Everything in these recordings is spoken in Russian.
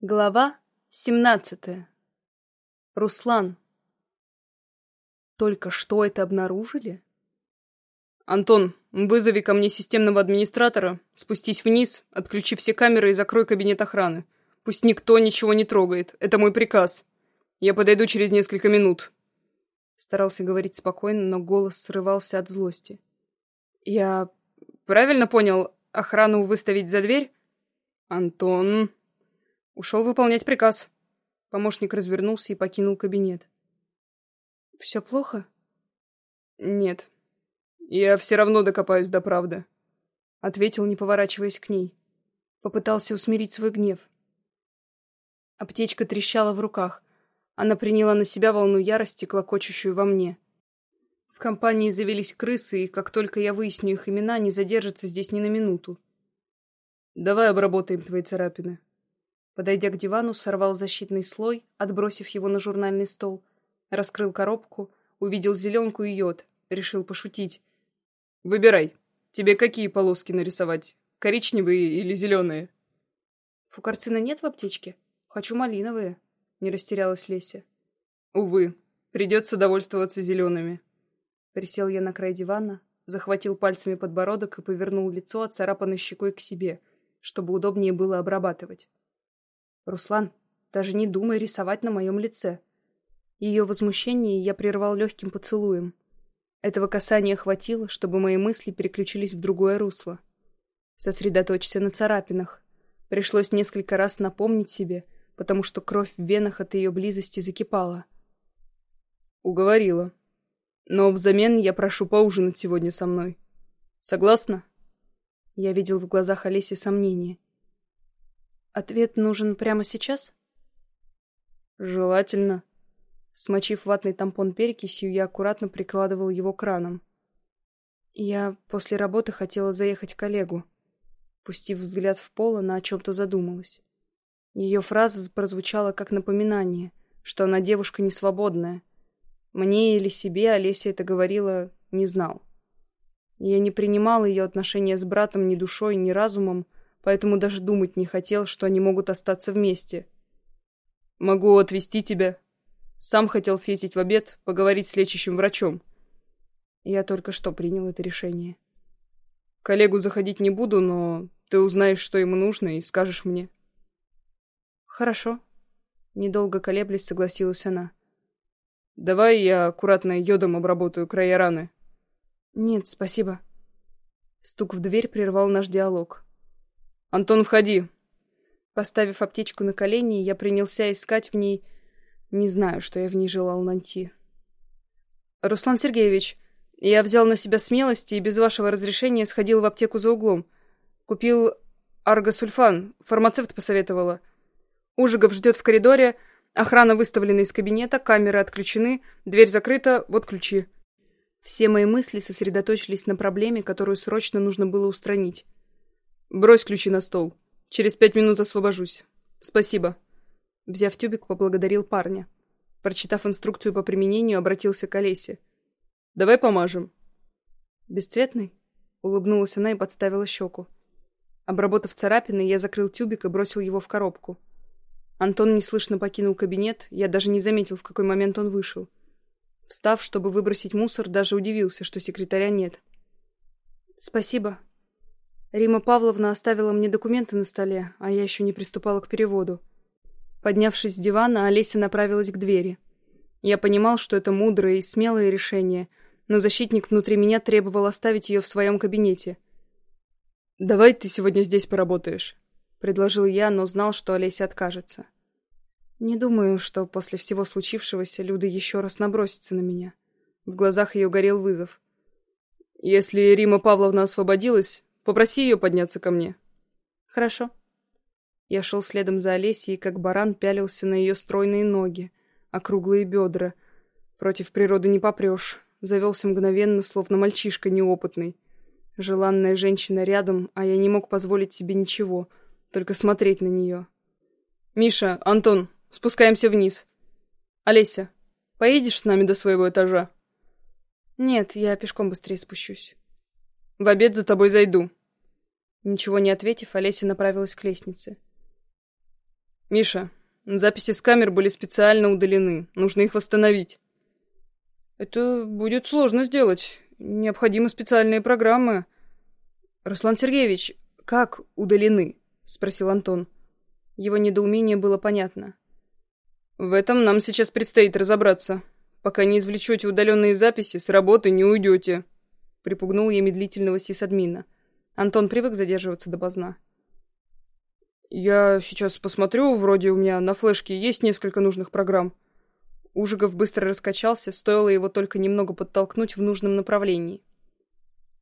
Глава 17. Руслан. Только что это обнаружили? Антон, вызови ко мне системного администратора, спустись вниз, отключи все камеры и закрой кабинет охраны. Пусть никто ничего не трогает. Это мой приказ. Я подойду через несколько минут. Старался говорить спокойно, но голос срывался от злости. Я правильно понял, охрану выставить за дверь? Антон... Ушел выполнять приказ. Помощник развернулся и покинул кабинет. Все плохо? Нет. Я все равно докопаюсь до правды. Ответил, не поворачиваясь к ней. Попытался усмирить свой гнев. Аптечка трещала в руках. Она приняла на себя волну ярости, клокочущую во мне. В компании завелись крысы, и как только я выясню их имена, не задержатся здесь ни на минуту. Давай обработаем твои царапины. Подойдя к дивану, сорвал защитный слой, отбросив его на журнальный стол, раскрыл коробку, увидел зеленку и йод, решил пошутить. «Выбирай. Тебе какие полоски нарисовать? Коричневые или зеленые?» «Фукарцина нет в аптечке? Хочу малиновые», — не растерялась Леся. «Увы, придется довольствоваться зелеными». Присел я на край дивана, захватил пальцами подбородок и повернул лицо, оцарапанной щекой к себе, чтобы удобнее было обрабатывать. «Руслан, даже не думай рисовать на моем лице». Ее возмущение я прервал легким поцелуем. Этого касания хватило, чтобы мои мысли переключились в другое русло. Сосредоточься на царапинах. Пришлось несколько раз напомнить себе, потому что кровь в венах от ее близости закипала. Уговорила. Но взамен я прошу поужинать сегодня со мной. Согласна? Я видел в глазах Олеси сомнение. Ответ нужен прямо сейчас? Желательно. Смочив ватный тампон перекисью, я аккуратно прикладывал его краном. Я после работы хотела заехать к коллегу. Пустив взгляд в пол, она о чем-то задумалась. Ее фраза прозвучала как напоминание, что она девушка несвободная. Мне или себе Олеся это говорила, не знал. Я не принимал ее отношения с братом ни душой, ни разумом, поэтому даже думать не хотел, что они могут остаться вместе. «Могу отвезти тебя. Сам хотел съездить в обед, поговорить с лечащим врачом». Я только что принял это решение. коллегу заходить не буду, но ты узнаешь, что ему нужно, и скажешь мне. Хорошо. Недолго колеблясь, согласилась она. Давай я аккуратно йодом обработаю края раны. Нет, спасибо. Стук в дверь прервал наш диалог. «Антон, входи!» Поставив аптечку на колени, я принялся искать в ней... Не знаю, что я в ней желал найти. «Руслан Сергеевич, я взял на себя смелость и без вашего разрешения сходил в аптеку за углом. Купил аргосульфан, фармацевт посоветовала. Ужигов ждет в коридоре, охрана выставлена из кабинета, камеры отключены, дверь закрыта, вот ключи». Все мои мысли сосредоточились на проблеме, которую срочно нужно было устранить. Брось ключи на стол. Через пять минут освобожусь. Спасибо. Взяв тюбик, поблагодарил парня. Прочитав инструкцию по применению, обратился к Олесе. Давай помажем. Бесцветный? Улыбнулась она и подставила щеку. Обработав царапины, я закрыл тюбик и бросил его в коробку. Антон неслышно покинул кабинет, я даже не заметил, в какой момент он вышел. Встав, чтобы выбросить мусор, даже удивился, что секретаря нет. «Спасибо», Рима Павловна оставила мне документы на столе, а я еще не приступала к переводу. Поднявшись с дивана, Олеся направилась к двери. Я понимал, что это мудрое и смелое решение, но защитник внутри меня требовал оставить ее в своем кабинете. «Давай ты сегодня здесь поработаешь», — предложил я, но знал, что Олеся откажется. Не думаю, что после всего случившегося Люда еще раз набросится на меня. В глазах ее горел вызов. «Если Рима Павловна освободилась, Попроси ее подняться ко мне. Хорошо. Я шел следом за Олесей, и как баран пялился на ее стройные ноги, округлые бедра. Против природы не попрешь. Завелся мгновенно, словно мальчишка неопытный. Желанная женщина рядом, а я не мог позволить себе ничего, только смотреть на нее. «Миша, Антон, спускаемся вниз. Олеся, поедешь с нами до своего этажа?» «Нет, я пешком быстрее спущусь». «В обед за тобой зайду». Ничего не ответив, Олеся направилась к лестнице. Миша, записи с камер были специально удалены. Нужно их восстановить. Это будет сложно сделать. Необходимы специальные программы. Руслан Сергеевич, как удалены? Спросил Антон. Его недоумение было понятно. В этом нам сейчас предстоит разобраться. Пока не извлечете удаленные записи, с работы не уйдете. Припугнул я медлительного сисадмина. Антон привык задерживаться допоздна. Я сейчас посмотрю, вроде у меня на флешке есть несколько нужных программ. Ужигов быстро раскачался, стоило его только немного подтолкнуть в нужном направлении.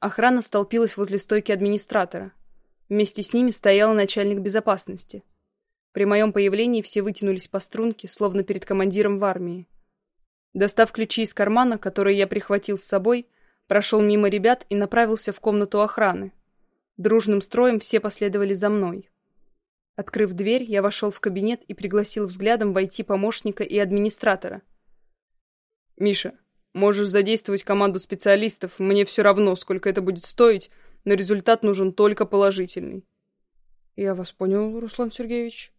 Охрана столпилась возле стойки администратора. Вместе с ними стоял начальник безопасности. При моем появлении все вытянулись по струнке, словно перед командиром в армии. Достав ключи из кармана, которые я прихватил с собой, прошел мимо ребят и направился в комнату охраны. Дружным строем все последовали за мной. Открыв дверь, я вошел в кабинет и пригласил взглядом войти помощника и администратора. «Миша, можешь задействовать команду специалистов, мне все равно, сколько это будет стоить, но результат нужен только положительный». «Я вас понял, Руслан Сергеевич».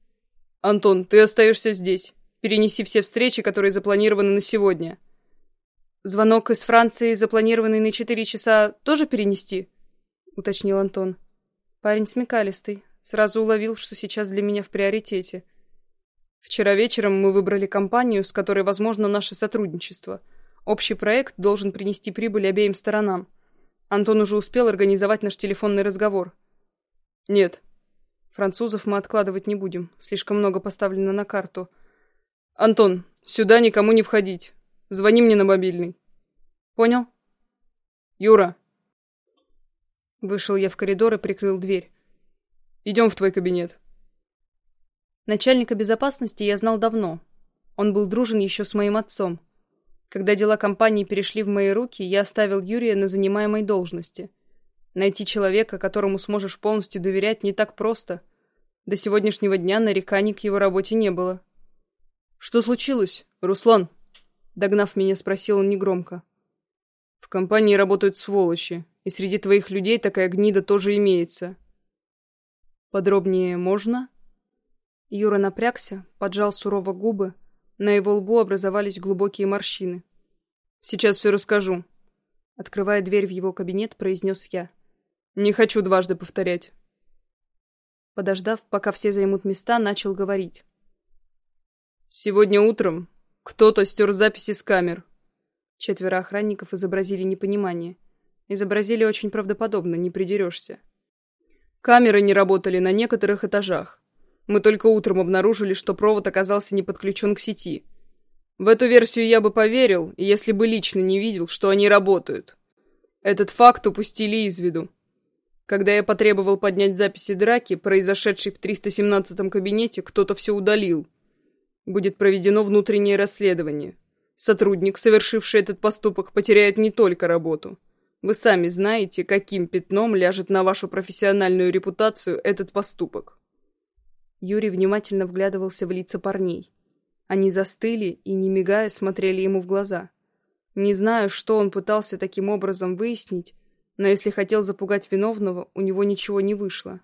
«Антон, ты остаешься здесь. Перенеси все встречи, которые запланированы на сегодня». «Звонок из Франции, запланированный на четыре часа, тоже перенести?» — уточнил Антон. Парень смекалистый, Сразу уловил, что сейчас для меня в приоритете. Вчера вечером мы выбрали компанию, с которой возможно наше сотрудничество. Общий проект должен принести прибыль обеим сторонам. Антон уже успел организовать наш телефонный разговор. Нет. Французов мы откладывать не будем. Слишком много поставлено на карту. Антон, сюда никому не входить. Звони мне на мобильный. Понял? Юра. Вышел я в коридор и прикрыл дверь. Идем в твой кабинет. Начальника безопасности я знал давно. Он был дружен еще с моим отцом. Когда дела компании перешли в мои руки, я оставил Юрия на занимаемой должности. Найти человека, которому сможешь полностью доверять, не так просто. До сегодняшнего дня нареканий к его работе не было. «Что случилось, Руслан?» Догнав меня, спросил он негромко. «В компании работают сволочи, и среди твоих людей такая гнида тоже имеется. Подробнее можно? Юра напрягся, поджал сурово губы. На его лбу образовались глубокие морщины. Сейчас все расскажу. Открывая дверь в его кабинет, произнес я. Не хочу дважды повторять. Подождав, пока все займут места, начал говорить. Сегодня утром кто-то стер записи с камер. Четверо охранников изобразили непонимание. Изобразили очень правдоподобно, не придерешься. Камеры не работали на некоторых этажах. Мы только утром обнаружили, что провод оказался не подключен к сети. В эту версию я бы поверил, если бы лично не видел, что они работают. Этот факт упустили из виду. Когда я потребовал поднять записи драки, произошедшей в 317-м кабинете, кто-то все удалил. Будет проведено внутреннее расследование. Сотрудник, совершивший этот поступок, потеряет не только работу, вы сами знаете, каким пятном ляжет на вашу профессиональную репутацию этот поступок. Юрий внимательно вглядывался в лица парней. Они застыли и, не мигая, смотрели ему в глаза. Не знаю, что он пытался таким образом выяснить, но если хотел запугать виновного, у него ничего не вышло.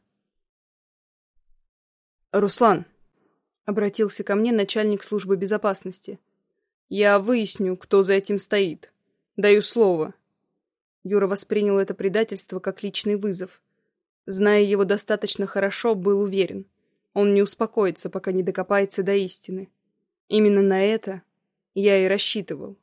«Руслан», — обратился ко мне начальник службы безопасности, — «я выясню, кто за этим стоит. Даю слово». Юра воспринял это предательство как личный вызов. Зная его достаточно хорошо, был уверен. Он не успокоится, пока не докопается до истины. Именно на это я и рассчитывал.